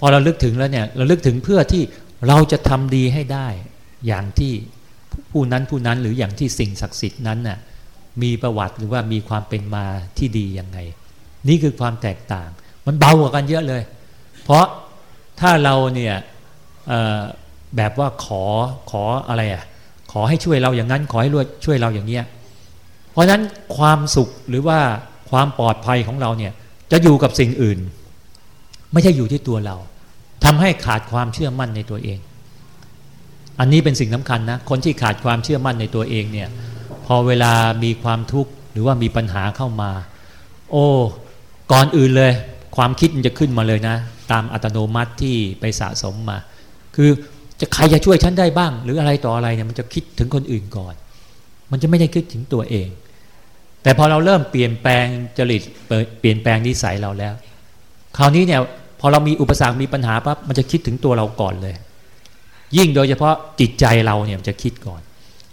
พอเราลึกถึงแล้วเนี่ยเราลึกถึงเพื่อที่เราจะทำดีให้ได้ อย่างที่ผู้นั้นผู้นั้นหรืออย่างที่สิ่งศักดิ์สิทธิ์นั้นน่ะมีประวัติหรือว่ามีความเป็นมาที่ดียังไง นี่คือความแตกต่าง มันเบากว่ากันเยอะเลย เพราะถ้าเราเนี่ยแบบว่าขอขออะไรอะขอให้ช่วยเราอย่างนั้นขอให้ช่วยเราอย่างเนี้ยเพราะฉะนั้นความสุขหรือว่าความปลอดภัยของเราเนี่ยจะอยู่กับสิ่งอื่น ไม่ใช่อยู่ที่ตัวเราทำให้ขาดความเชื่อมั่นในตัวเอง อันนี้เป็นสิ่งสำคัญนะคนที่ขาดความเชื่อมั่นในตัวเองเนี่ยพอเวลามีความทุกข์หรือว่ามีปัญหาเข้ามา โอ้ก่อนอื่นเลย ความคิดมันจะขึ้นมาเลยนะ ตามอัตโนมัติที่ไปสะสมมา คือจะใครจะช่วยฉันได้บ้าง หรืออะไรต่ออะไรเนี่ยมันจะคิดถึงคนอื่นก่อน มันจะไม่ได้คิดถึงตัวเอง แต่พอเราเริ่มเปลี่ยนแปลงจริตเปลี่ยนแปลงนิสัยเราแล้ว คราวนี้เนี่ย พอเรามีอุปสรรคมีปัญหาปั๊บมันจะคิดถึงตัวเราก่อนเลย ยิ่งโดยเฉพาะจิตใจเราเนี่ยมันจะคิดก่อน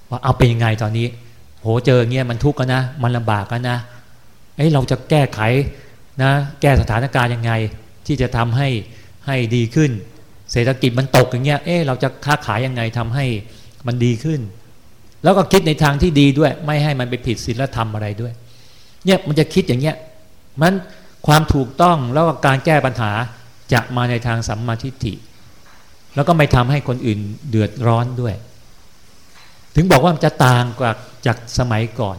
ว่าเอาเป็นยังไงตอนนี้ โหเจอเงี้ยมันทุกข์กันนะ มันลำบากกันนะเอ้เราจะแก้ไขนะแก้สถานการณ์ยังไง ที่จะทำให้ให้ดีขึ้น เศรษฐกิจมันตกอย่างเงี้ยเอ๊เราจะค้าขายยังไงทำให้มันดีขึ้น แล้วก็คิดในทางที่ดีด้วย ไม่ให้มันไปผิดศีลธรรมอะไรด้วย เนี่ยมันจะคิดอย่างเงี้ยมันความถูกต้องแล้วก็การแก้ปัญหา จะมาในทางสัมมาทิฏฐิ แล้วก็ไม่ทำให้คนอื่นเดือดร้อนด้วย ถึงบอกว่ามันจะต่างกว่าจากสมัยก่อน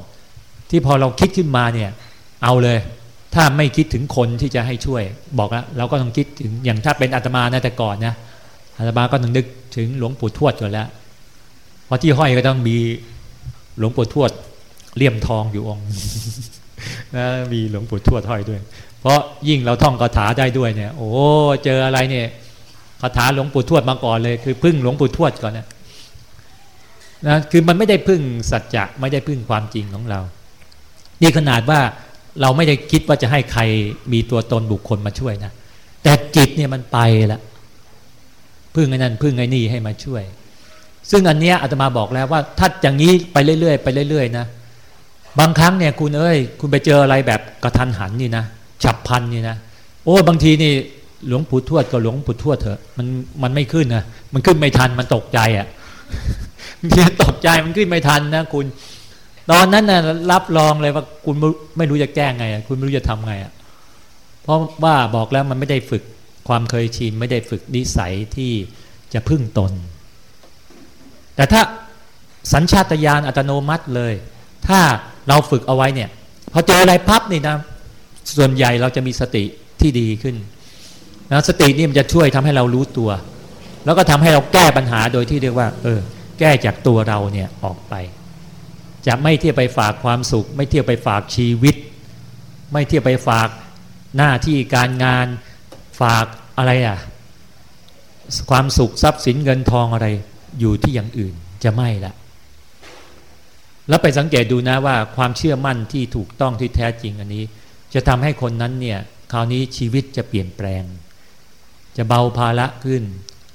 ที่พอเราคิดขึ้นมาเนี่ยเอาเลย ถ้าไม่คิดถึงคนที่จะให้ช่วย บอกแล้วเราก็ต้องคิดถึงอย่างถ้าเป็นอาตมานะแต่ก่อนนะอาตมาก็ต้องนึกถึงหลวงปู่ทวดก่อนแล้วเพราะที่ห้อยก็ต้องมีหลวงปู่ทวดเลี่ยมทองอยู่องค์นะมีหลวงปู่ทวดห้อยด้วย เพราะยิ่งเราท่องคาถาได้ด้วยเนี่ย โอ้เจออะไรเนี่ยคาถาหลวงปู่ทวดมาก่อนเลย คือพึ่งหลวงปู่ทวดก่อนนะนะคือมันไม่ได้พึ่งสัจจะไม่ได้พึ่งความจริงของเรา นี่ขนาดว่าเราไม่ได้คิดว่าจะให้ใครมีตัวตนบุคคลมาช่วยนะแต่จิตเนี่ยมันไปละพึ่งไอ้นั่นพึ่งไอ้นี่ให้มาช่วย ซึ่งอันเนี้ยอาตมาบอกแล้วว่าถ้าอย่างนี้ไปเรื่อยๆไปเรื่อยๆนะบางครั้งเนี่ยคุณเอ้ย คุณไปเจออะไรแบบกระทันหันนี่นะ ฉับพันนี่นะโอ้บางทีนี่หลวงปู่ทวดก็หลวงปู่ทวดเถอะมันมันไม่ขึ้นนะมันขึ้นไม่ทันมันตกใจอะ่ะบางทีตกใจมันขึ้นไม่ทันนะคุณ ตอนนั้นนะรับรองเลยว่าคุณไม่รู้จะแก้ไงคุณไม่รู้จะทำไงอะเพราะว่าบอกแล้วมันไม่ได้ฝึกความเคยชินไม่ได้ฝึกนิสัยที่จะพึ่งตน แต่ถ้าสัญชาตญาณอัตโนมัติเลย ถ้าเราฝึกเอาไว้เนี่ย พอเจออะไรพับนี่นะ ส่วนใหญ่เราจะมีสติที่ดีขึ้นนะสตินี่มันจะช่วยทำให้เรารู้ตัว แล้วก็ทำให้เราแก้ปัญหาโดยที่เรียกว่า เออ แก้จากตัวเราเนี่ยออกไป จะไม่เที่ยวไปฝากความสุข ไม่เที่ยวไปฝากชีวิต ไม่เที่ยวไปฝากหน้าที่การงานฝากอะไรอะ ความสุขทรัพย์สินเงินทองอะไร อยู่ที่อย่างอื่นจะไม่ละแล้วไปสังเกตดูนะว่าความเชื่อมั่นที่ถูกต้องที่แท้จริงอันนี้ จะทำให้คนนั้นเนี่ยคราวนี้ชีวิตจะเปลี่ยนแปลง จะเบาภาระขึ้น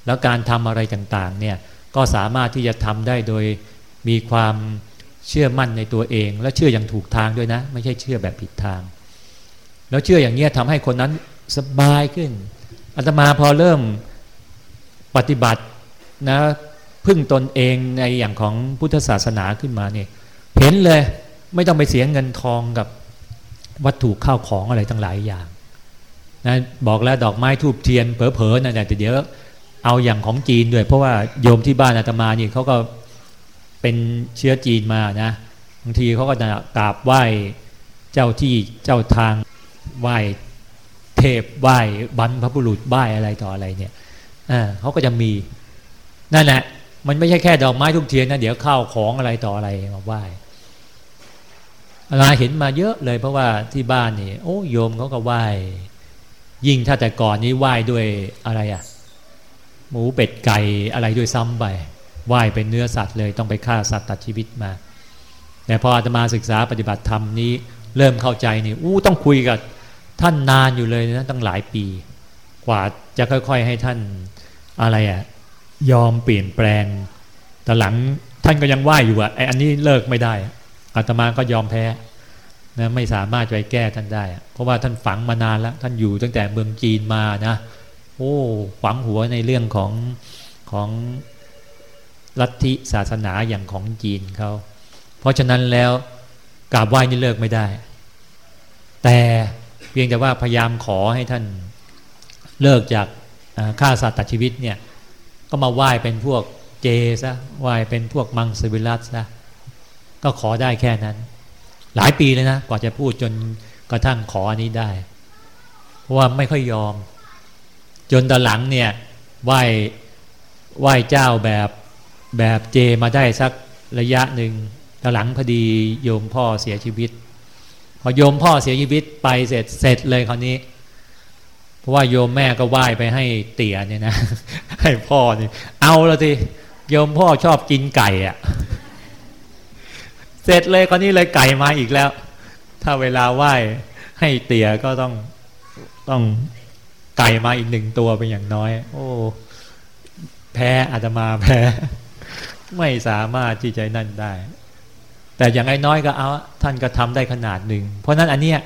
แล้วการทำอะไรต่างๆเนี่ยก็สามารถที่จะทำได้โดยมีความเชื่อมั่นในตัวเอง และเชื่ออย่างถูกทางด้วยนะ ไม่ใช่เชื่อแบบผิดทาง แล้วเชื่ออย่างเนี้ยทำให้คนนั้นสบายขึ้นอาตมาพอเริ่มปฏิบัตินะพึ่งตนเองในอย่างของพุทธศาสนาขึ้นมาเนี่ยเห็นเลย ไม่ต้องไปเสียเงินทองกับ วัตถุข้าวของอะไรทั้งหลายอย่างนะบอกแล้วดอกไม้ทูบเทียนเผลอๆนะแต่เดี๋ยวเอาอย่างของจีนด้วย เพราะว่าโยมที่บ้านอาตมานี่เขาก็เป็นเชื้อจีนมานะบางทีเขาก็จะกราบไหว้เจ้าที่เจ้าทางไหว้เทพไหว้บรรพบุรุษไหว้อะไรต่ออะไรเนี่ยเขาก็จะมีนั่นแหละมันไม่ใช่แค่ดอกไม้ทุกเทียนนะเดี๋ยวข้าวของอะไรต่ออะไรมาไหว้ อะไรเห็นมาเยอะเลยเพราะว่าที่บ้านนี่โอ้โยมเขาก็ไหว้ยิ่งถ้าแต่ก่อนนี้ไหว้ด้วยอะไรอะหมูเป็ดไก่อะไรด้วยซ้ำไปไหว้เป็นเนื้อสัตว์เลยต้องไปฆ่าสัตว์ตัดชีวิตมา แต่พออาตมาศึกษาปฏิบัติธรรมนี้ เริ่มเข้าใจนี่อู้ต้องคุยกับท่านนานอยู่เลยนะตั้งหลายปี กว่าจะค่อย ๆให้ท่านอะไรอะยอมเปลี่ยนแปลงแต่หลังท่านก็ยังไหวอยู่อะไออันนี้เลิกไม่ได้ อาตมาก็ยอมแพ้นะไม่สามารถจะไปแก้ท่านได้ เพราะว่าท่านฝังมานานแล้ว ท่านอยู่ตั้งแต่เมืองจีนมานะโอ้ฝังหัวในเรื่องของของลัทธิศาสนาอย่างของจีนเขาเพราะฉะนั้นแล้วกราบไหว้นี่เลิกไม่ได้ แต่เพียงแต่ว่าพยายามขอให้ท่านเลิกจากฆ่าสัตว์ตัดชีวิตเนี่ยก็มาไหว้เป็นพวกเจซะไหว้เป็นพวกมังสวิรัตซะ ก็ขอได้แค่นั้น หลายปีเลยนะ กว่าจะพูดจนกระทั่งขออันนี้ได้ เพราะว่าไม่ค่อยยอม จนตอนหลังเนี่ยไหว้ไหว้เจ้าแบบแบบเจมาได้สักระยะหนึ่งตอนหลังพอดีโยมพ่อเสียชีวิต พอโยมพ่อเสียชีวิตไปเสร็จเสร็จเลยคราวนี้เพราะว่าโยมแม่ก็ไหว้ไปให้เตี่ยเนี่ยนะ ให้พ่อเนี่ยเอาละทีโยมพ่อชอบกินไก่อะ เสร็จเลยคราวนี้เลยไก่มาอีกแล้ว ถ้าเวลาไหว้ให้เตี่ยก็ต้องต้องไก่มาอีกหนึ่งตัวเป็นอย่างน้อย โอ้ แพ้อาตมาแพ้ ไม่สามารถที่จะนั่นได้ แต่อย่างน้อยก็เอาท่านก็ทำได้ขนาดหนึ่ง เพราะนั้นอันเนี้ย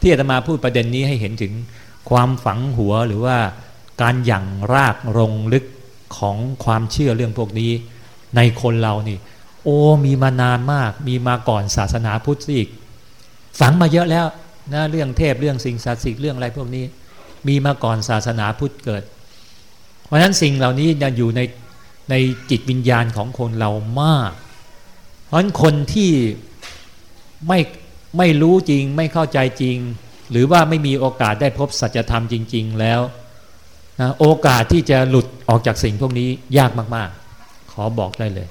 ที่อาตมาพูดประเด็นนี้ให้เห็นถึงความฝังหัวหรือว่าการหยั่งรากรงลึกของความเชื่อเรื่องพวกนี้ ในคนเรานี่ โอ้มีมานานมาก มีมาก่อนศาสนาพุทธอีก ฝังมาเยอะแล้วนะเรื่องเทพเรื่องสิ่งศักดิ์สิทธิ์เรื่องอะไรพวกนี้ มีมาก่อนศาสนาพุทธเกิด เพราะฉะนั้นสิ่งเหล่านี้อยู่ในในจิตวิญญาณของคนเรามาก เพราะฉะนั้นคนที่ไม่ไม่รู้จริงไม่เข้าใจจริง หรือว่าไม่มีโอกาสได้พบสัจธรรมจริง ๆ แล้วนะโอกาสที่จะหลุดออกจากสิ่งพวกนี้ยากมาก ๆ ขอบอกได้เลย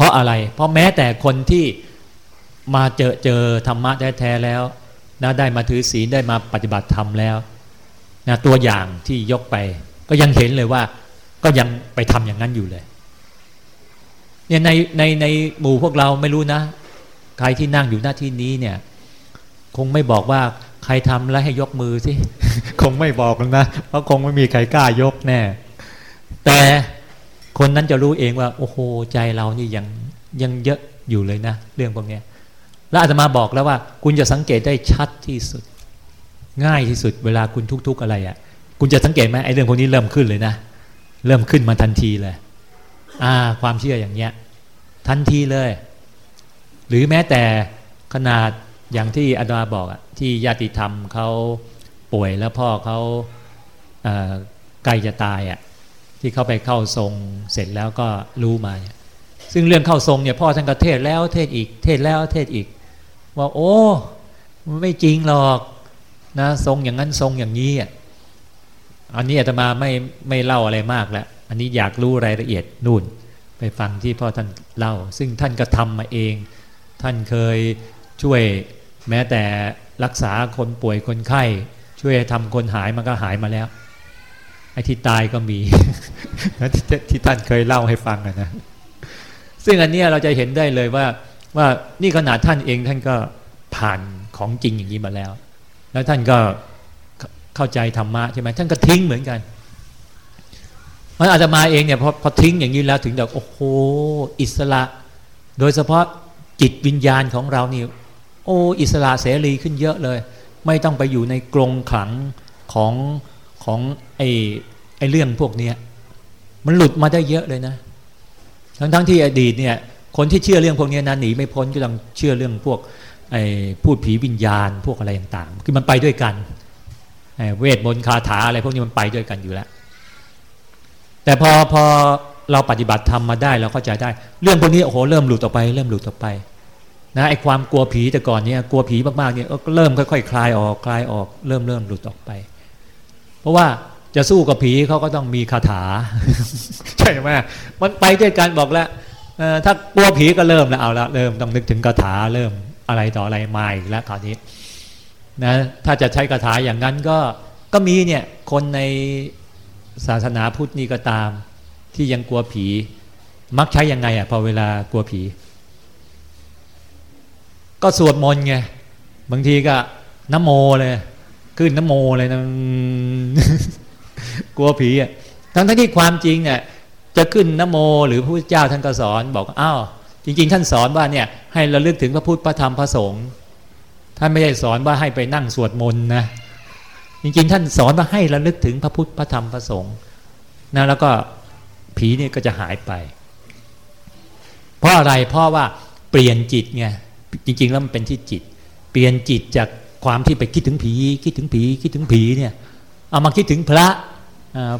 เพราะอะไร เพราะแม้แต่คนที่มาเจอเจอธรรมะแท้ๆแล้วนะได้มาถือศีลได้มาปฏิบัติธรรมแล้วนะตัวอย่างที่ยกไป ก็ยังเห็นเลยว่า ก็ยังไปทำอย่างนั้นอยู่เลยเนี่ยในในในหมู่พวกเราไม่รู้นะ ใครที่นั่งอยู่หน้าที่นี้เนี่ย คงไม่บอกว่าใครทำแล้วให้ยกมือสิ คงไม่บอกนะ เพราะคงไม่มีใครกล้ายกแน่ แต่ คนนั้นจะรู้เองว่า โอ้โหใจเรานี่ยังยังเยอะอยู่เลยนะ เรื่องพวกนี้แล้วอาตมาบอกแล้วว่า คุณจะสังเกตได้ชัดที่สุด ง่ายที่สุด เวลาคุณทุกข์อะไรอะ่ะ คุณจะสังเกตไหมไอ้เรื่องพวกนี้เริ่มขึ้นเลยนะ เริ่มขึ้นมาทันทีเลย อ่า ความเชื่ออย่างเงี้ย ทันทีเลย หรือแม้แต่ขนาดอย่างที่อาดาบอกอะที่ญาติธรรมเขาป่วยแล้วพ่อเขาใกล้จะตายอะ ที่เขาไปเข้าทรงเสร็จแล้วก็รู้มาเนี่ยซึ่งเรื่องเข้าทรงเนี่ยพ่อท่านก็เทศแล้วเทศอีก เทศแล้วเทศอีก ว่าโอ้ไม่จริงหรอกนะทรงอย่างนั้นทรงอย่างนี้อะอันนี้อาตมาไม่ไม่เล่าอะไรมากแล้ว อันนี้อยากรู้รายละเอียดนู่น ไปฟังที่พ่อท่านเล่า ซึ่งท่านก็ทำมาเอง ท่านเคยช่วยแม้แต่รักษาคนป่วยคนไข้ ช่วยทำคนหายมันก็หายมาแล้ว อ้ที่ตายก็มีทที่ท่านเคยเล่าให้ฟังนะซึ่งอันนี้เราจะเห็นได้เลยว่าว่านี่ขนาดท่านเองท่านก็ผ่านของจริงอย่างนี้มาแล้ว แล้วท่านก็เข้าใจธรรมะใช่ไหมท่านก็ทิ้งเหมือนกันมันอาจจะมาเองเนี่ยพอพอทิ้งอย่างนี้แล้วถึงแบบโอ้โหอิสระ โดยเฉพาะจิตวิญญาณของเรานี่โอ้อิสระเสรีขึ้นเยอะเลย ไม่ต้องไปอยู่ในกรงขังของของไอ้ ไอ้เรื่องพวกเนี้ย มันหลุดมาได้เยอะเลยนะ ทั้งทั้งที่อดีตเนี่ย คนที่เชื่อเรื่องพวกนี้นะหนีไม่พ้นก็ต้องเชื่อเรื่องพวกไอ้พูดผีวิญญาณพวกอะไรต่างๆคือมันไปด้วยกันเวทมนต์คาถาอะไรพวกนี้มันไปด้วยกันอยู่แล้ว แต่พอพอเราปฏิบัติธรรมมาได้เราเข้าใจได้ เรื่องพวกนี้โอ้โหเริ่มหลุดออกไป เริ่มหลุดออกไปนะไอ้ความกลัวผีแต่ก่อนเนี่ยกลัวผีมากๆเนี่ยก็เริ่มค่อยๆคลายออกคลายออก เริ่มเริ่มหลุดออกไป เพราะว่า จะสู้กับผีเขาก็ต้องมีคาถา ใช่ไหมมันไปด้วยกันบอกแล้วถ้ากลัวผีก็เริ่มแล้วเอาละเริ่มต้องนึกถึงคาถาเริ่มอะไรต่ออะไรมาอีกแล้วคราวนี้นะถ้าจะใช้คาถาอย่างนั้นก็ก็มีเนี่ยคนในศาสนาพุทธนี่ก็ตาม ที่ยังกลัวผี มักใช้ยังไงอะพอเวลากลัวผี ก็สวดมนต์ไงบางทีก็นโมเลยขึ้นนโมเลยนะ กลัวผีอะทั้งทั้งที่ความจริงเนี่ยจะขึ้นนโมหรือพระพุทธเจ้าท่านก็สอนบอกอ้าวจริง ๆ ท่านสอนว่าเนี่ยให้ระลึกถึงพระพุทธพระธรรมพระสงฆ์ท่านไม่ได้สอนว่าให้ไปนั่งสวดมนต์นะจริง ๆ ท่านสอนว่าให้ระลึกถึงพระพุทธพระธรรมพระสงฆ์นะแล้วก็ผีเนี่ยก็จะหายไป เพราะอะไรเพราะว่าเปลี่ยนจิตไงจริง ๆ แล้วมันเป็นที่จิต เปลี่ยนจิตจากความที่ไปคิดถึงผี คิดถึงผีคิดถึงผีเนี่ยเอามาคิดถึงพระ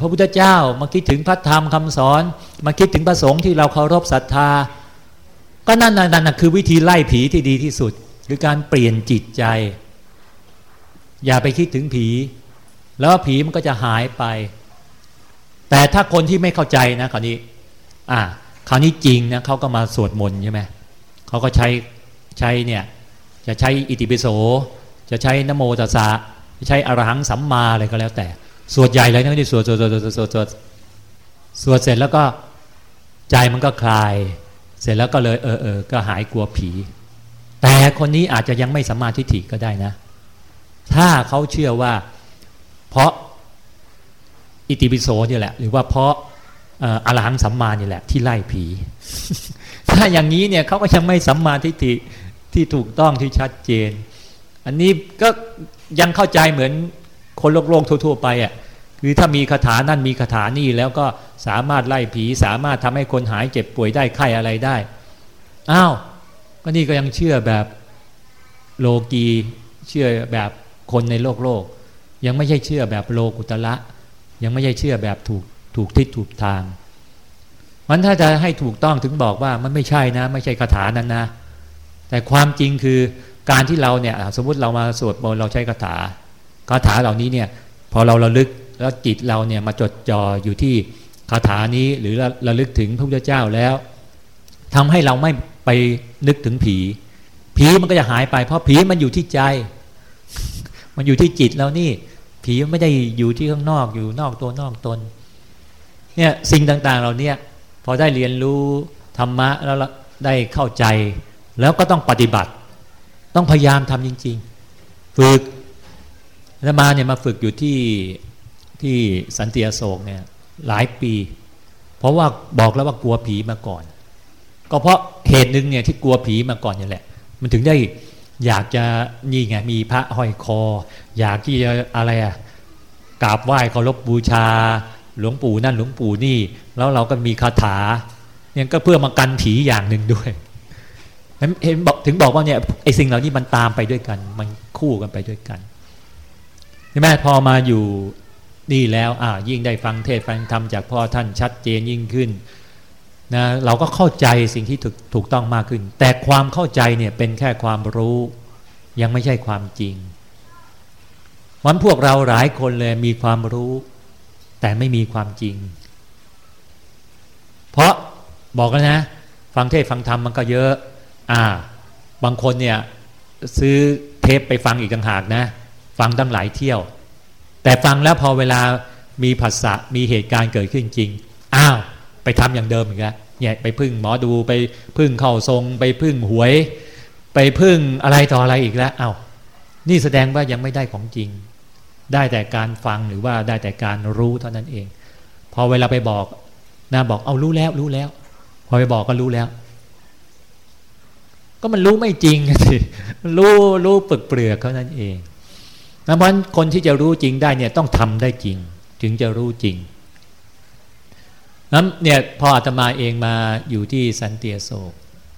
พระพุทธเจ้ามาคิดถึงพระธรรมคำสอน มาคิดถึงพระสงฆ์ที่เราเคารพศรัทธา ก็นั่นนั่นคือวิธีไล่ผีที่ดีที่สุดคือการเปลี่ยนจิตใจ อย่าไปคิดถึงผี แล้วผีมันก็จะหายไป แต่ถ้าคนที่ไม่เข้าใจนะคราวนี้อ่าคราวนี้จริงนะเขาก็มาสวดมนต์ใช่ไหมเขาก็ใช้ใช้เนี่ยจะใช้อิติปิโส จะใช้นโมตัสสะจะใช้อรหังสัมมาอะไรก็แล้วแต่ สวดใหญ่เลยนะที่สวดสวดสวดสวดสวดสวดสวดเสร็จแล้วก็ใจมันก็คลาย เสร็จแล้วก็เลยเออเออก็หายกลัวผี แต่คนนี้อาจจะยังไม่สัมมาทิฏฐิก็ได้นะ ถ้าเขาเชื่อว่า เพราะอิติปิโสนี่แหละ หรือว่าเพราะอรหังสัมมานี่แหละ ที่ไล่ผี ถ้าอย่างนี้เนี่ยเขาก็ยังไม่สัมมาทิฏฐิที่ถูกต้องที่ชัดเจน อันนี้ก็ยังเข้าใจเหมือน คนโลกโลกทั่ว ๆ ไปอะคือถ้ามีคาถานั่นมีคาถานี่แล้วก็สามารถไล่ผีสามารถทำให้คนหายเจ็บป่วยได้ไข้อะไรได้อ้าวก็นี่ก็ยังเชื่อแบบโลกีเชื่อแบบคนในโลกโลก ยังไม่ใช่เชื่อแบบโลกุตละ ยังไม่ใช่เชื่อแบบถูกถูกทิศถูกทางมันถ้าจะให้ถูกต้องถึงบอกว่ามันไม่ใช่นะ ไม่ใช่คาถานั้นนะ แต่ความจริงคือการที่เราเนี่ยสมมติเรามาสวดมนต์เราใช้คาถา คาถาเหล่านี้เนี่ยพอเราระลึกแล้วจิตเราเนี่ยมาจดจ่ออยู่ที่คาถานี้หรือระลึกถึงพระพุทธเจ้าแล้วทำให้เราไม่ไปนึกถึงผี ผีมันก็จะหายไป เพราะผีมันอยู่ที่ใจ มันอยู่ที่จิตเรานี่ ผีไม่ได้อยู่ที่ข้างนอกอยู่นอกตัวนอกตนเนี่ยสิ่งต่างๆเราเนี่ยพอได้เรียนรู้ธรรมะแล้วได้เข้าใจ แล้วก็ต้องปฏิบัติ ต้องพยายามทำจริง ๆ ฝึก แล้วมาเนี่ยมาฝึกอยู่ที่ที่สันติอโศกเนี่ยหลายปี เพราะว่าบอกแล้วว่ากลัวผีมาก่อน ก็เพราะเหตุหนึ่งเนี่ยที่กลัวผีมาก่อนนี่แหละ มันถึงได้อยากจะนี่ไงมีพระห้อยคอ อยากที่จะอะไรอะกราบไหว้เคารพบูชา หลวงปู่นั่นหลวงปู่นี่ แล้วเราก็มีคาถาเนี่ยก็เพื่อมากันผีอย่างหนึ่งด้วยเห็นบอกถึงบอกว่าเนี่ยไอ้สิ่งเหล่านี้มันตามไปด้วยกัน มันคู่กันไปด้วยกัน ใช่ไหมพอมาอยู่นี่แล้วอ่ายิ่งได้ฟังเทศฟังธรรมจากพ่อท่านชัดเจนยิ่งขึ้นนะเราก็เข้าใจสิ่งที่ถูกถูกต้องมากขึ้น แต่ความเข้าใจเนี่ยเป็นแค่ความรู้ ยังไม่ใช่ความจริงวันพวกเราหลายคนเลยมีความรู้ แต่ไม่มีความจริง เพราะบอกแล้วนะ ฟังเทศฟังธรรมมันก็เยอะ อ่า บางคนเนี่ยซื้อเทปไปฟังอีกต่างหากนะ ฟังตั้งหลายเที่ยว แต่ฟังแล้วพอเวลามีผัสสะมีเหตุการณ์เกิดขึ้นจริงอ้าวไปทำอย่างเดิมอีกแล้วเนี่ยไปพึ่งหมอดูไปพึ่งเข้าทรง ไปพึ่งหวย ไปพึ่งอะไรต่ออะไรอีกแล้วอา้าวนี่แสดงว่ายังไม่ได้ของจริง ได้แต่การฟังหรือว่าได้แต่การรู้เท่านั้นเอง พอเวลาไปบอกนะบอกเอารู้แล้วรู้แล้ว พอไปบอกก็รู้แล้ว ก็มันรู้ไม่จริงสิรู้รู้เปลือกเปลือกเท่านั้นเอง นะเพราะคนที่จะรู้จริงได้เนี่ยต้องทำได้จริง ถึงจะรู้จริงนั้นเนี่ยพออาตมาเองมาอยู่ที่สันเตียโศก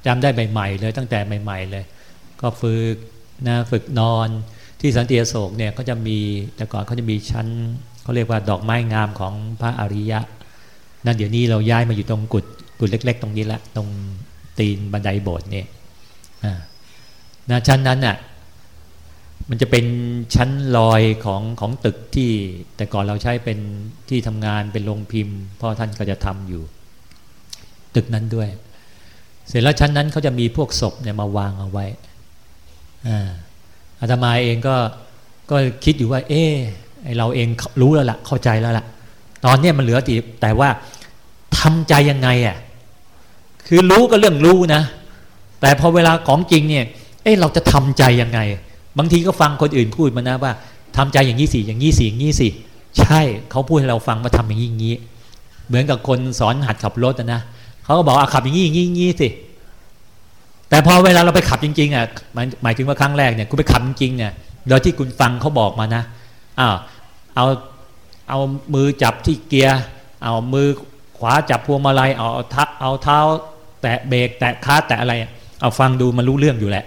จำได้ใหม่ๆเลยตั้งแต่ใหม่ ๆ เลย ก็ฝึกนะฝึกนอนที่สันเตียโศกเนี่ยก็จะมีแต่ก่อนเขาจะมีชั้นเขาเรียกว่าดอกไม้งามของพระอริยะนั่นเดี๋ยวนี้เราย้ายมาอยู่ตรงกุดกุดเล็ก ๆ ตรงนี้ละตรงตีนบันไดโบสถ์เนี่ยนะชั้นนั้นน่ะ มันจะเป็นชั้นลอยของของตึกที่แต่ก่อนเราใช้เป็นที่ทำงานเป็นโรงพิมพ์พ่อท่านก็จะทำอยู่ ตึกนั้นด้วย เสร็จแล้วชั้นนั้นเขาจะมีพวกศพเนี่ยมาวางเอาไว้อาตมาเองก็ก็คิดอยู่ว่า เออเราเองรู้แล้วละ่ะ เข้าใจแล้วละ่ะ ตอนนี้มันเหลือตีแต่ว่าทำใจยังไงอะคือรู้ก็เรื่องรู้นะ แต่พอเวลาของจริงเนี่ย เออเราจะทำใจยังไง บางทีก็ฟังคนอื่นพูดมานะว่าทำใจอย่างนี้สิอย่างนี้สิอย่างนี้สิใช่เขาพูดให้เราฟังว่าทำอย่างนี้อย่างนี้ เหมือนกับคนสอนหัดขับรถนะเขาก็บอกอะขับอย่างนี้อย่างนี้อย่างนี้สิแต่พอเวลาเราไปขับจริงๆอะหมายถึงว่าครั้งแรกเนี่ยคุณไปขับจริงเนี่ยโดยที่คุณฟังเขาบอกมานะอ้าวเอาเอามือจับที่เกียร์เอามือขวาจับพวงมาลัยเอาท้าเอาเท้าแตะเบรกแตะคาแตะอะไรเอาฟังดูมันรู้เรื่องอยู่แหละ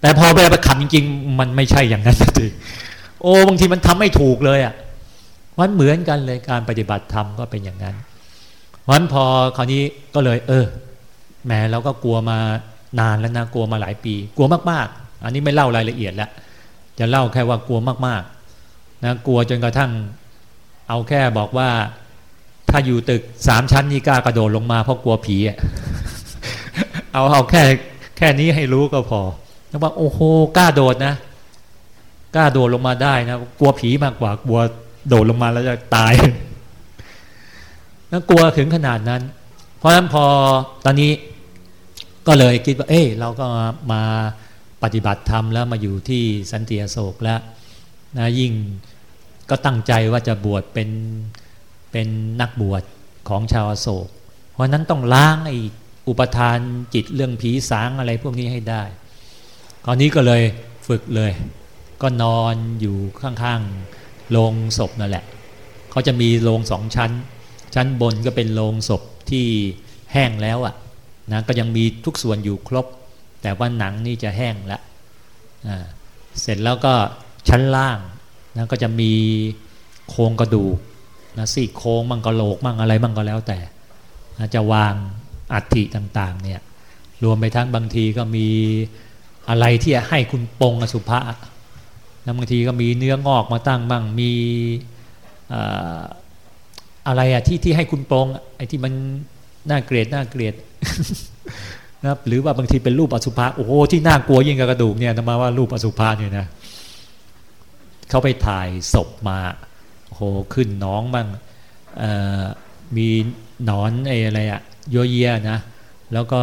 แต่พอไปไปขับจริงๆ มันไม่ใช่อย่างนั้นสิโอ้บางทีมันทำไม่ถูกเลยอะมันเหมือนกันเลยการปฏิบัติธรรมก็เป็นอย่างนั้นวันพอคราวนี้ก็เลย เออแหมเราก็กลัวมานานแล้วนะกลัวมาหลายปี กลัวมากๆ อันนี้ไม่เล่ารายละเอียดแล้วจะเล่าแค่ว่ากลัวมากๆนะกลัวจนกระทั่ง เอาแค่บอกว่า ถ้าอยู่ตึกสามชั้นนี่กล้ากระโดดลงมาเพราะกลัวผีอะเอาเอาแค่แค่นี้ให้รู้ก็พอ แล้วว่าโอ้โหกล้าโดดนะกล้าโดดลงมาได้นะกลัวผีมากกว่ากลัวโดดลงมาแล้วจะตายแล้วกลัวถึงขนาดนั้น เพราะฉะนั้นพอตอนนี้ก็เลยคิดว่า เอ้เราก็มาปฏิบัติธรรมแล้วมาอยู่ที่สันติโศกแล้วนะยิ่งก็ตั้งใจว่าจะบวชเป็นเป็นนักบวชของชาวโศก เพราะนั้นต้องล้างไอ้อุปทานจิตเรื่องผีสางอะไรพวกนี้ให้ได้ ตอนนี้ก็เลยฝึกเลย ก็นอนอยู่ข้างๆโรงศพนั่นแหละเขาจะมีโรงสองชั้น ชั้นบนก็เป็นโรงศพที่แห้งแล้วอะ่ะนะก็ยังมีทุกส่วนอยู่ครบ แต่ว่าหนังนี่จะแห้งแล้วเสร็จแล้วก็ชั้นล่างนะก็จะมีโครงกระดูกนะสี่โครงมังกรโหลกมังอะไรมังก็แล้วแต่นะจะวางอัฐิต่างๆเนี่ยรวมไปทั้งบางทีก็มี อะไรที่ให้คุณปงอสุภะแล้วบางทีก็มีเนื้องอกมาตั้งบ้างมีอะไรอะที่ที่ให้คุณปงไอ้ที่มันน่าเกลียดน่าเกลียดนะหรือว่าบางทีเป็นรูปอสุภะโอ้โหที่น่ากลัวยิ่งกับกระดูกเนี่ยนมาว่ารูปอสุภะเนี่ยนะเขาไปถ่ายศพมาโอ้โหขึ้นน้องบ้างมีหนอนไอ้อะไรอะโยเยนะแล้วก็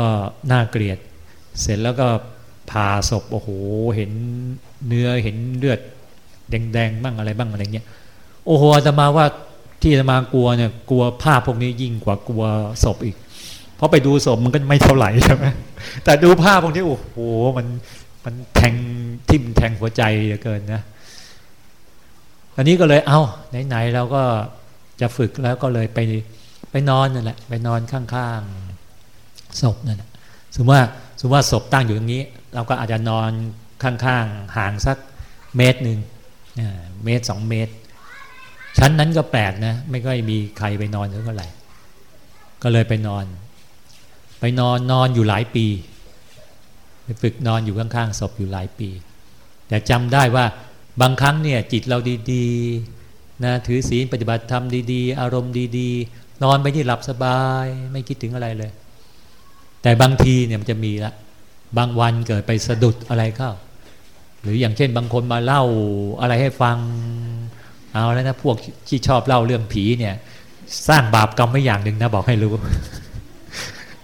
น่าเกลียด เสร็จแล้วก็ ผ่าศพโอ้โหเห็นเนื้อเห็นเลือด แดงๆบ้างอะไรบ้างอะไรเงี้ยโอ้โหอาตมาว่าที่อาตมากลัวเนี่ยกลัวภาพพวกนี้ยิ่งกว่ากลัวศพอีก เพราะไปดูศพมันก็ไม่เท่าไหร่ใช่ไหมแต่ดูภาพพวกนี้โอ้โหมันมันแทงทิ่มแทงหัวใจเหลือเกินนะอันนี้ก็เลยเอาไหนๆเราก็จะฝึกแล้วก็เลยไปไปนอนนั่นแหละไปนอนข้างๆศพนั่นแหละสมมติว่าสมมติว่าศพตั้งอยู่ตรงนี้ เราก็อาจจะนอนข้างๆห่างสักเมตรหนึ่งเมตรสองเมตร ชั้นนั้นก็แปลกนะ ไม่ค่อยมีใครไปนอนเท่าไหร่ก็เลยไปนอน ไปนอนนอนอยู่หลายปี ไปฝึกนอนอยู่ข้างๆศพอยู่หลายปี แต่จำได้ว่าบางครั้งเนี่ยจิตเราดีๆนะถือศีลปฏิบัติธรรมดีๆ อารมณ์ดีๆ นอนไปที่หลับสบาย ไม่คิดถึงอะไรเลย แต่บางทีเนี่ยมันจะมีละ บางวันเกิดไปสะดุดอะไรเข้า หรืออย่างเช่นบางคนมาเล่าอะไรให้ฟัง เอาแล้วนะพวกที่ชอบเล่าเรื่องผีเนี่ย สร้างบาปกรรมไม่อย่างหนึ่งนะบอกให้รู้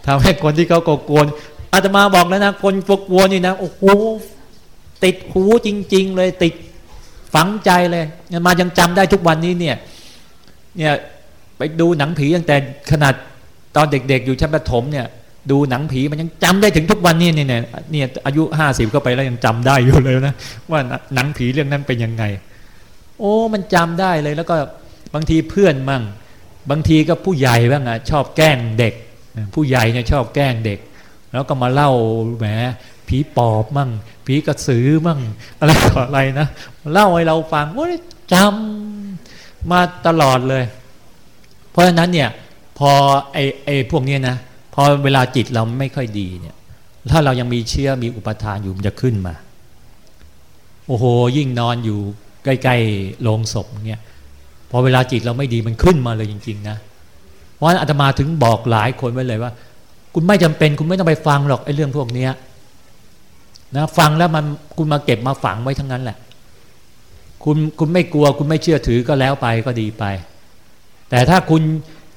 ทำให้คนที่เขาโกวนอาตมาบอกแล้วนะคนกกวนนี่นะโอ้โหติดหูจริง ๆ เลยติดฝังใจเลยมายังจำได้ทุกวันนี้เนี่ยเนี่ยไปดูหนังผีตั้งแต่ขนาดตอนเด็ก ๆ อยู่ชั้นประถมเนี่ย ดูหนังผีมันยังจำได้ถึงทุกวันนี้เนี่ยเนี่ยอายุห้าสิบก็ไปแล้วยังจำได้อยู่เลยนะว่าหนังผีเรื่องนั้นเป็นยังไง โอ้มันจำได้เลยแล้วก็บางทีเพื่อนมั่ง บางทีก็ผู้ใหญ่บ้างอะชอบแกล้งเด็ก ผู้ใหญ่เนี่ยชอบแกล้งเด็ก แล้วก็มาเล่าแหมผีปอบมั่ง ผีกระสือมั่ง อะไรต่ออะไรนะเล่าให้เราฟังว่าจำมาตลอดเลย เพราะฉะนั้นเนี่ยพอไอ้ไอ้พวกนี้นะ พอเวลาจิตเราไม่ค่อยดีเนี่ยถ้าเรายังมีเชื่อมีอุปทานอยู่มันจะขึ้นมา โอ้โห ยิ่งนอนอยู่ใกล้ๆโลงศพเนี่ยพอเวลาจิตเราไม่ดีมันขึ้นมาเลยจริง ๆ นะเพราะอาตมาถึงบอกหลายคนไว้เลยว่า คุณไม่จำเป็นคุณไม่ต้องไปฟังหรอกไอ้เรื่องพวกเนี้ยนะฟังแล้วมันคุณมาเก็บมาฝังไว้ทั้งนั้นแหละ คุณคุณไม่กลัว คุณไม่เชื่อถือก็แล้วไปก็ดีไป แต่ถ้าคุณ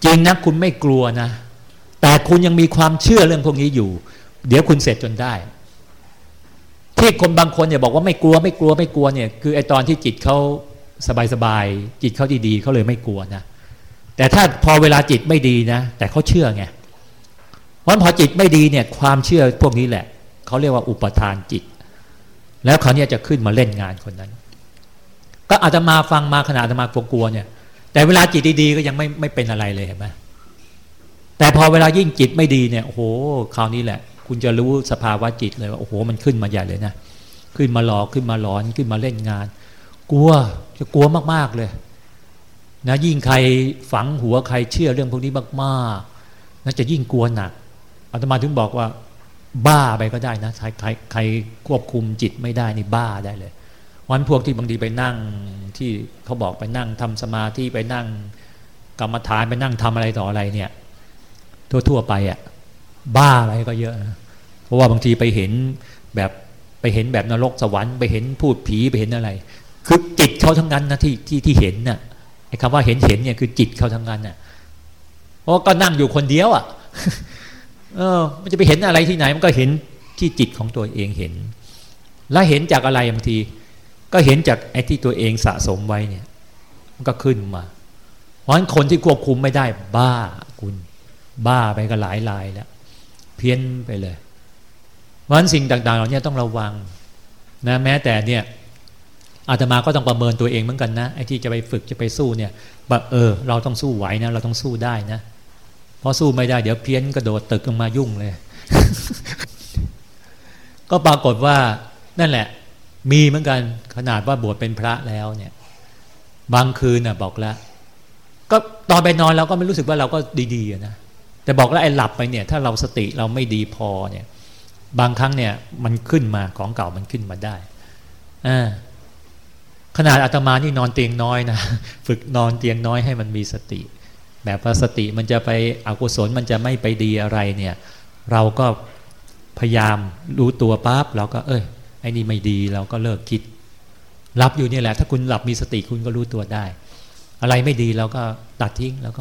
จริงนะคุณไม่กลัวนะ แต่คุณยังมีความเชื่อเรื่องพวกนี้อยู่ เดี๋ยวคุณเสร็จจนได้ ที่คนบางคนเนี่ยบอกว่าไม่กลัวไม่กลัวไม่กลัวเนี่ยคือไอตอนที่จิตเขาสบายๆจิตเขาดีๆเขาเลยไม่กลัวนะแต่ถ้าพอเวลาจิตไม่ดีนะ แต่เขาเชื่อไงเพราะพอจิตไม่ดีเนี่ยความเชื่อพวกนี้แหละเขาเรียกว่าอุปทานจิต แล้วเขาเนี่ยจะขึ้นมาเล่นงานคนนั้น ก็อาจจะมาฟังมาขนาดอาตมากลัวๆเนี่ย แต่เวลาจิตดีๆก็ยังไม่ไม่เป็นอะไรเลยเห็นไหม แต่พอเวลายิ่งจิตไม่ดีเนี่ยโอ้โหคราวนี้แหละ คุณจะรู้สภาวะจิตเลยว่าโอ้โหมันขึ้นมาใหญ่เลยนะขึ้นมาหลอกขึ้นมาหลอนขึ้นมาเล่นงาน กลัวจะกลัวมากๆเลยนะยิ่งใครฝังหัวใครเชื่อเรื่องพวกนี้มากๆน่าจะยิ่งกลัวหนักอาตมาถึงบอกว่าบ้าไปก็ได้นะใครใครใครควบคุมจิตไม่ได้นี่บ้าได้เลยวันพวกที่บางทีไปนั่งที่เขาบอกไปนั่งทำสมาธิไปนั่งกรรมฐานไปนั่งทำอะไรต่ออะไรเนี่ย ทั่วๆไปอะ่ะบ้าอะไรก็เยอะ เพราะว่าบางทีไปเห็นแบบไปเห็นแบบนรกสวรรค์ไปเห็นพูดผีไปเห็นอะไร คือจิตเขาทั้งนั้นนะที่ที่ที่เห็นน่ะไอ้คำว่าเห็นเห็นเนี่ยคือจิตเขาทั้งนั้นน่ะเพราะก็นั่งอยู่คนเดียวอะ่ะเออ มันจะไปเห็นอะไรที่ไหน มันก็เห็นที่จิตของตัวเองเห็น แล้วเห็นจากอะไรบางที ก็เห็นจากไอ้ที่ตัวเองสะสมไว้เนี่ย มันก็ขึ้นมา เพราะฉะนั้นคนที่ควบคุมไม่ได้บ้าคุณ บ้าไปก็หลายลายแล้ว เพี้ยนไปเลยเพราะฉะนั้นสิ่งต่างๆเหล่านี้ต้องระวังนะแม้แต่เนี่ยอาตมาก็ต้องประเมินตัวเองเหมือนกันนะไอ้ที่จะไปฝึกจะไปสู้เนี่ยแบบเออ เราต้องสู้ไหวนะเราต้องสู้ได้นะเพราะสู้ไม่ได้เดี๋ยวเพี้ยนกระโดดตึกลงมายุ่งเลย ก็ปรากฏว่านั่นแหละ มีเหมือนกันขนาดว่าบวชเป็นพระแล้วเนี่ย บางคืนน่ะบอกแล้ว ก็ตอนไปนอนเราก็ไม่รู้สึกว่าเราก็ดีๆนะ แต่บอกแล้วไอ้หลับไปเนี่ยถ้าเราสติเราไม่ดีพอเนี่ยบางครั้งเนี่ยมันขึ้นมาของเก่ามันขึ้นมาได้อ่าขนาดอาตมานี่นอนเตียงน้อยนะฝึกนอนเตียงน้อยให้มันมีสติ แบบว่าสติมันจะไปอกุศลมันจะไม่ไปดีอะไรเนี่ย เราก็พยายามรู้ตัวปั๊บเราก็ เอ้ยไอ้นี่ไม่ดีเราก็เลิกคิดรับอยู่นี่แหละ ถ้าคุณหลับมีสติคุณก็รู้ตัวได้ อะไรไม่ดีเราก็ตัดทิ้งแล้วก็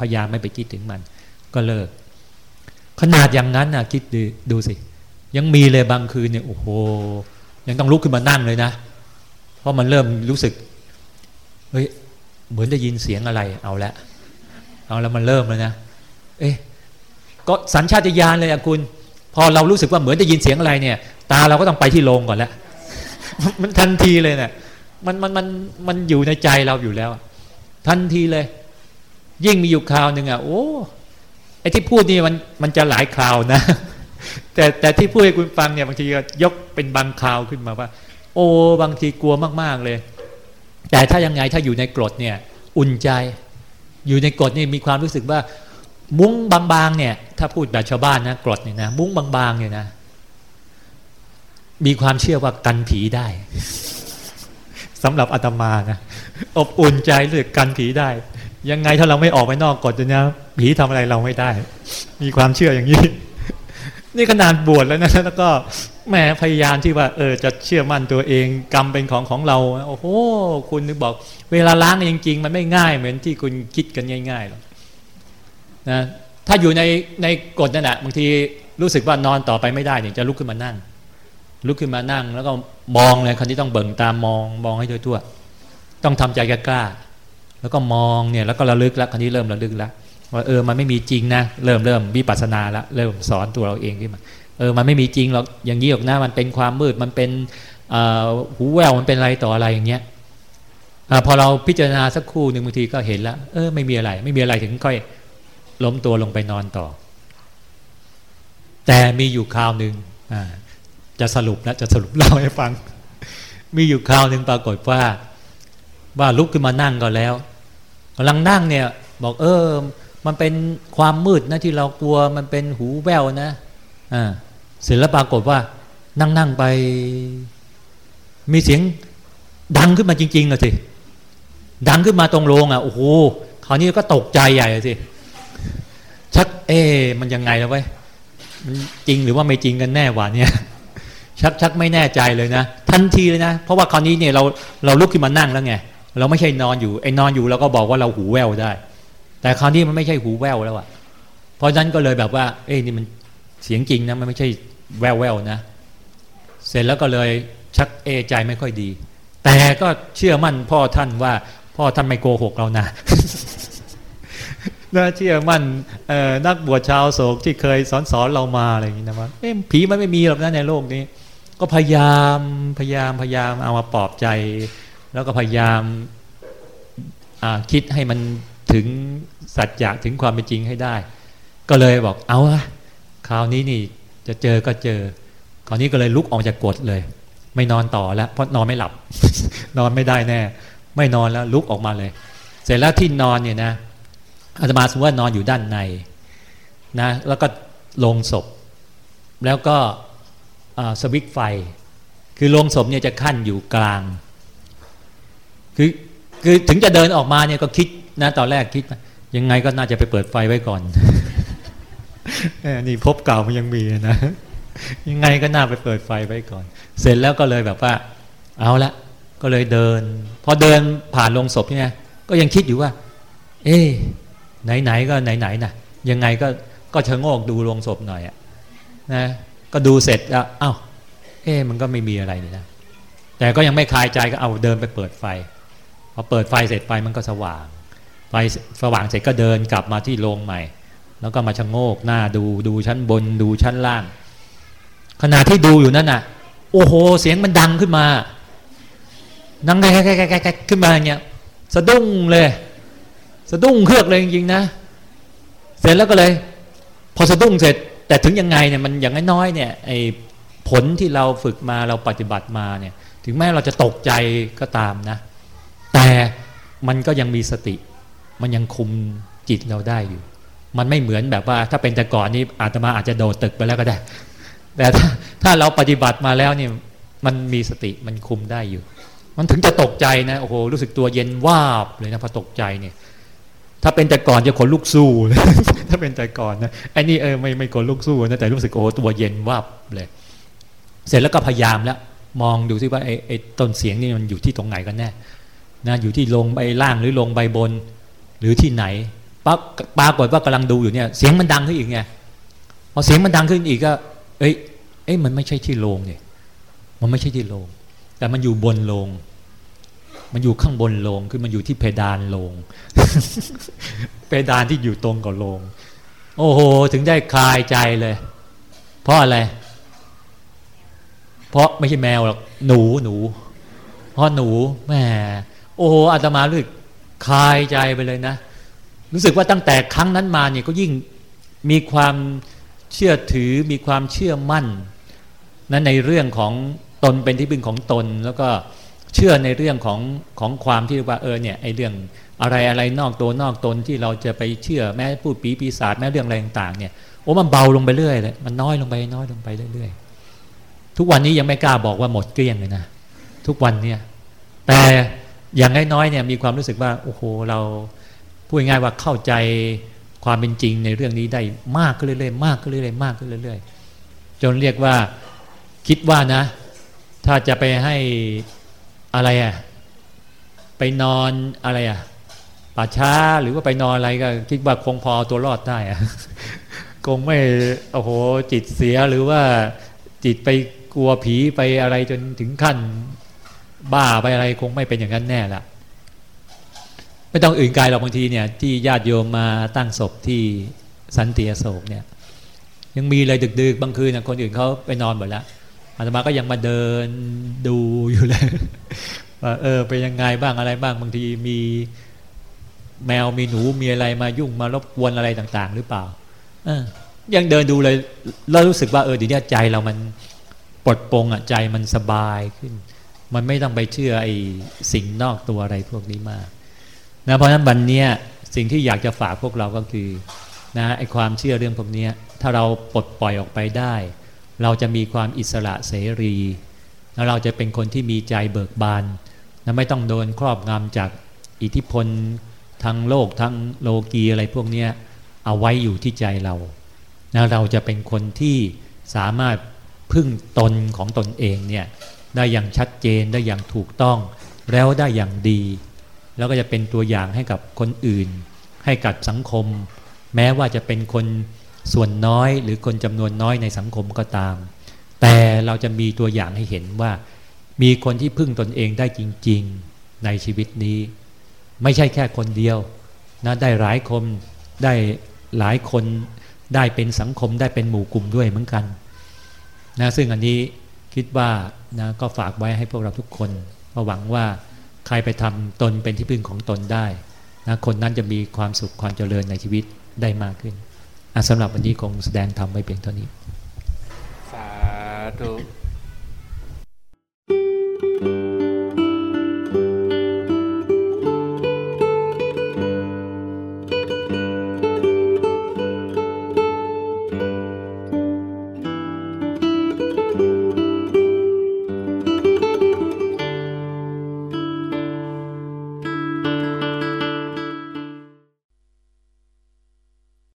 พยายามไม่ไปคิดถึงมัน ก็เลิก ขนาดอย่างนั้นนะคิดดูดูสิ ยังมีเลยบางคืนเนี่ยโอ้โหยังต้องลุกขึ้นมานั่งเลยนะ เพราะมันเริ่มรู้สึกเฮ้ยเหมือนได้ยินเสียงอะไรเอาละเอาแล้วมันเริ่มเลยนะ เอ๊ะก็สัญชาตญาณเลยอะคุณ พอเรารู้สึกว่าเหมือนได้ยินเสียงอะไรเนี่ย ตาเราก็ต้องไปที่โรงก่อนแล้วมันทันทีเลยเนะี่ยมันมันมันมันอยู่ในใจเราอยู่แล้ว ทันทีเลย ยิ่งมีอยู่คราวหนึ่งอะโอ้ ไอ้ที่พูดนี่มันมันจะหลายคราวนะ แต่แต่ที่พูดให้คุณฟังเนี่ยบางทีก็ยกเป็นบางคราวขึ้นมาว่า โอ้บางทีกลัวมาก ๆเลย แต่ถ้ายังไงถ้าอยู่ในกรดเนี่ย อุ่นใจ อยู่ในกรดนี่มีความรู้สึกว่า มุ้งบางๆเนี่ย ถ้าพูดแบบชาวบ้านนะกรดเนี่ยนะมุ้งบางๆเนี่ยนะมีความเชื่อว่ากันผีได้สำหรับอาตมานะอบอุ่นใจเลยกันผีได้ ยังไงถ้าเราไม่ออกไปนอกกฎเนี่ย ผีทำอะไรเราไม่ได้ มีความเชื่ออย่างนี้ นี่ขนาดบวชแล้วนะแล้วก็แหมพยายามที่ว่า เออจะเชื่อมั่นตัวเอง กรรมเป็นของของเรา โอ้โหคุณนึกบอก เวลาล้างจริง ๆ มันไม่ง่าย เหมือนที่คุณคิดกันง่ายๆหรอกนะถ้าอยู่ในในกฎนั่นแหละบางทีรู้สึกว่านอนต่อไปไม่ได้เนี่ยจะลุกขึ้นมานั่ง ลุกขึ้นมานั่ง แล้วก็มองเลยคนที่ต้องเบิ่งตามมองมองให้ทั่วๆต้องทำใจกล้าแล้วก็มองเนี่ยแล้วก็ระลึกแล้วคนนี้เริ่มระลึกแล้ว ว่าเออมันไม่มีจริงนะเริ่มเริ่มวิปัสสนาแล้วเริ่มสอนตัวเราเองขึ้นมาเออมันไม่มีจริงหรอกอย่างนี้หรอกนะมันเป็นความมืดมันเป็นหูแววมันเป็นอะไรต่ออะไรอย่างเงี้ยอพอเราพิจารณาสักครู่หนึ่งบางทีก็เห็นแล้วเออไม่มีอะไร ไม่มีอะไรถึงค่อยล้มตัวลงไปนอนต่อ แต่มีอยู่คราวหนึ่งจะสรุปนะจะสรุปเล่าให้ฟัง มีอยู่คราวหนึ่งปรากฏว่า ว่าลุกขึ้นมานั่งก็แล้วกำลังนั่งเนี่ย บอกเออ มันเป็นความมืดนะที่เรากลัวมันเป็นหูแววนะอ่าเสร็จแล้วปรากฏว่า นั่งนั่งไป มีเสียงดังขึ้นมาจริงๆเลยสิดังขึ้นมาตรงโรงอะโอ้โหคราวนี้ก็ตกใจใหญ่เลยสิชักเอ๊มันยังไงแล้วไว้มันจริงหรือว่าไม่จริงกันแน่วะเนี่ย ชักชักไม่แน่ใจเลยนะทันทีเลยนะเพราะว่าคราวนี้เนี่ยเราเราลุกขึ้นมานั่งแล้วไงเราไม่ใช่นอนอยู่ไอ้นอนอยู่เราก็บอกว่าเราหูแววได้ แต่คราวนี้มันไม่ใช่หูแววแล้วอะเพราะฉะนั้นก็เลยแบบว่า เอ้นี่มันเสียงจริงนะมันไม่ใช่แววแววนะ เสร็จแล้วก็เลยชักเอใจไม่ค่อยดี แต่ก็เชื่อมั่นพ่อท่านว่า พ่อท่านไม่โกหกเรานะน่าเชื่อมั่นนักบวชชาวโศกที่เคยสอนสอนเรามาอะไรอย่างนี้นะว่าผีมันไม่มีหรอกนะในโลกนี้ ก็พยายามพยายามพยายามเอามาปลอบใจ แล้วก็พยายามคิดให้มันถึง สัจจะถึงความเป็นจริงให้ได้ ก็เลยบอกเอาละคราวนี้นี่จะเจอก็เจอ คราวนี้ก็เลยลุกออกจากกฎเลย ไม่นอนต่อแล้วเพราะนอนไม่หลับ นอนไม่ได้แน่ ไม่นอนแล้วลุกออกมาเลย เสร็จแล้วที่นอนเนี่ยนะอาตมาสมมติว่านอนอยู่ด้านในนะแล้วก็ลงศพ แล้วก็สวิตไฟ คือลงศพเนี่ยจะขั้นอยู่กลาง คือคือถึงจะเดินออกมาเนี่ยก็คิดนะตอนแรกคิด ยังไงก็น่าจะไปเปิดไฟไว้ก่อนนี่พบเก่ามันยังมีนะ ยังไงก็น่าไปเปิดไฟไว้ก่อน เสร็จแล้วก็เลยแบบว่า เอาละก็เลยเดิน พอเดินผ่านลงศพเนี่ยก็ยังคิดอยู่ว่า เอ๊ไหนๆก็ไหนๆนะยังไงก็ก็ชะโงกดูลงศพหน่อยอะนะก็ดูเสร็จแล้วอ้าวเอ๊มันก็ไม่มีอะไรนี่นะแต่ก็ยังไม่คลายใจก็เอาเดินไปเปิดไฟพอเปิดไฟเสร็จไฟมันก็สว่าง ไฟสว่างเสร็จก็เดินกลับมาที่โรงใหม่ แล้วก็มาชะโงกหน้าดูดูชั้นบนดูชั้นล่าง ขณะที่ดูอยู่นั่นน่ะ โอ้โห เสียงมันดังขึ้นมานังแกแกแกแกขึ้นมาเงี้ยสะดุ้งเลย สะดุ้งเครือกเลยจริงๆนะ เสร็จแล้วก็เลย พอสะดุ้งเสร็จ แต่ถึงยังไงเนี่ยมันอย่างน้อยเนี่ย ไอ้ผลที่เราฝึกมาเราปฏิบัติมาเนี่ย ถึงแม้เราจะตกใจก็ตามนะ แต่มันก็ยังมีสติ มันยังคุมจิตเราได้อยู่ มันไม่เหมือนแบบว่า ถ้าเป็นแต่ก่อนนี้อาตมาอาจจะโดดตึกไปแล้วก็ได้ แต่ถ้าถ้าเราปฏิบัติมาแล้วเนี่ยมันมีสติมันคุมได้อยู่ มันถึงจะตกใจนะโอ้โหรู้สึกตัวเย็นวาบเลยนะพอตกใจเนี่ย ถ้าเป็นแต่ก่อนจะขนลุกสู้ถ้าเป็นแต่ก่อนนะไอ้นี่เออไม่ไม่ขนลุกสู้นะแต่รู้สึกโอ้ตัวเย็นวาบเลย เสร็จแล้วก็พยายามแล้วมองดูซิว่าไอ้ไอ้ต้นเสียงนี่มันอยู่ที่ตรงไหนกันแน่นะอยู่ที่ลงใบล่างหรือลงใบบน หรือที่ไหนปปรากฏว่ากำลังดูอยู่เนี่ย เสียงมันดังขึ้นอีกไงพอเสียงมันดังขึ้นอีกก็ เอ้ยเอ้ยมันไม่ใช่ที่โรงเนี่ยมันไม่ใช่ที่โรงแต่มันอยู่บนโรงมันอยู่ข้างบนโรงคือมันอยู่ที่เพดานโรงเพดานที่อยู่ตรงกับโรงโอ้โห ถึงได้คลายใจเลย เพราะอะไร เพราะไม่ใช่แมวหรอกหนูหนู เพราะหนูแหมโอ้โหอาตมารู้สึก คลายใจไปเลยนะ รู้สึกว่าตั้งแต่ครั้งนั้นมาเนี่ยก็ยิ่งมีความเชื่อถือมีความเชื่อมั่นนั้นในเรื่องของตนเป็นที่พึ่งของตน แล้วก็เชื่อในเรื่องของของความที่ว่าเออเนี่ยไอเรื่องอะไรอะไรนอกตัวนอกตนที่เราจะไปเชื่อแม้พูดปีปีศาจแม้เรื่องอะไรต่างๆเนี่ยโอ้มันเบาลงไปเรื่อยเลยมันน้อยลงไปน้อยลงไปเรื่อยๆทุกวันนี้ยังไม่กล้าบอกว่าหมดเกลี้ยงเลยนะทุกวันเนี่ยแต่ อย่างน้อยๆเนี่ยมีความรู้สึกว่าโอ้โหเราพูดง่ายว่าเข้าใจความเป็นจริงในเรื่องนี้ได้มากขึ้นเรื่อยๆมากขึ้นเรื่อยๆมากขึ้นเรื่อยๆจนเรียกว่าคิดว่านะ ถ้าจะไปให้อะไรอะไปนอนอะไรอะป่าช้าหรือว่าไปนอนอะไรก็คิดว่าคงพอตัวรอดได้อะคงไม่โอ้โหจิตเสียหรือว่าจิตไปกลัวผีไปอะไรจนถึงขั้น บ้าไปอะไรคงไม่เป็นอย่างนั้นแน่ละไม่ต้องอื่นกายหรอกบางทีเนี่ย ที่ญาติโยมมาตั้งศพที่สันติโศกเนี่ย ยังมีเลยดึก ๆ บางคืนคนอื่นเขาไปนอนหมดแล้วอาตมาก็ยังมาเดินดูอยู่เลยว่าเออเป็นยังไงบ้างอะไรบ้างบางทีมีแมวมีหนูมีอะไรมายุ่งมารบกวนอะไรต่าง ๆ หรือเปล่าเออยังเดินดูเลยแล้วรู้สึกว่าเออดีนี้ใจเรามันปลดปลงอะใจมันสบายขึ้น มันไม่ต้องไปเชื่อไอ้สิ่งนอกตัวอะไรพวกนี้มากนะเพราะฉะนั้นวันนี้สิ่งที่อยากจะฝากพวกเราก็คือนะไอ้ความเชื่อเรื่องพวกนี้ถ้าเราปลดปล่อยออกไปได้ เราจะมีความอิสระเสรีแล้วเราจะเป็นคนที่มีใจเบิกบานนะไม่ต้องโดนครอบงำจากอิทธิพลทางโลกทางโลกีอะไรพวกนี้เอาไว้อยู่ที่ใจเรานะเราจะเป็นคนที่สามารถพึ่งตนของตนเองเนี่ย ได้อย่างชัดเจนได้อย่างถูกต้อง แล้วได้อย่างดี แล้วก็จะเป็นตัวอย่างให้กับคนอื่น ให้กับสังคม แม้ว่าจะเป็นคนส่วนน้อยหรือคนจำนวนน้อยในสังคมก็ตาม แต่เราจะมีตัวอย่างให้เห็นว่า มีคนที่พึ่งตนเองได้จริง ๆในชีวิตนี้ ไม่ใช่แค่คนเดียวนะได้หลายคนได้หลายคนได้เป็นสังคมได้เป็นหมู่กลุ่มด้วยเหมือนกันนะซึ่งอันนี้ คิดว่านะก็ฝากไว้ให้พวกเราทุกคนก็หวังว่าใครไปทำตนเป็นที่พึ่งของตนได้นะคนนั้นจะมีความสุขความเจริญในชีวิตได้มากขึ้นอะสำหรับวันนี้คงแสดงธรรมไว้เพียงเท่านี้ สาธุ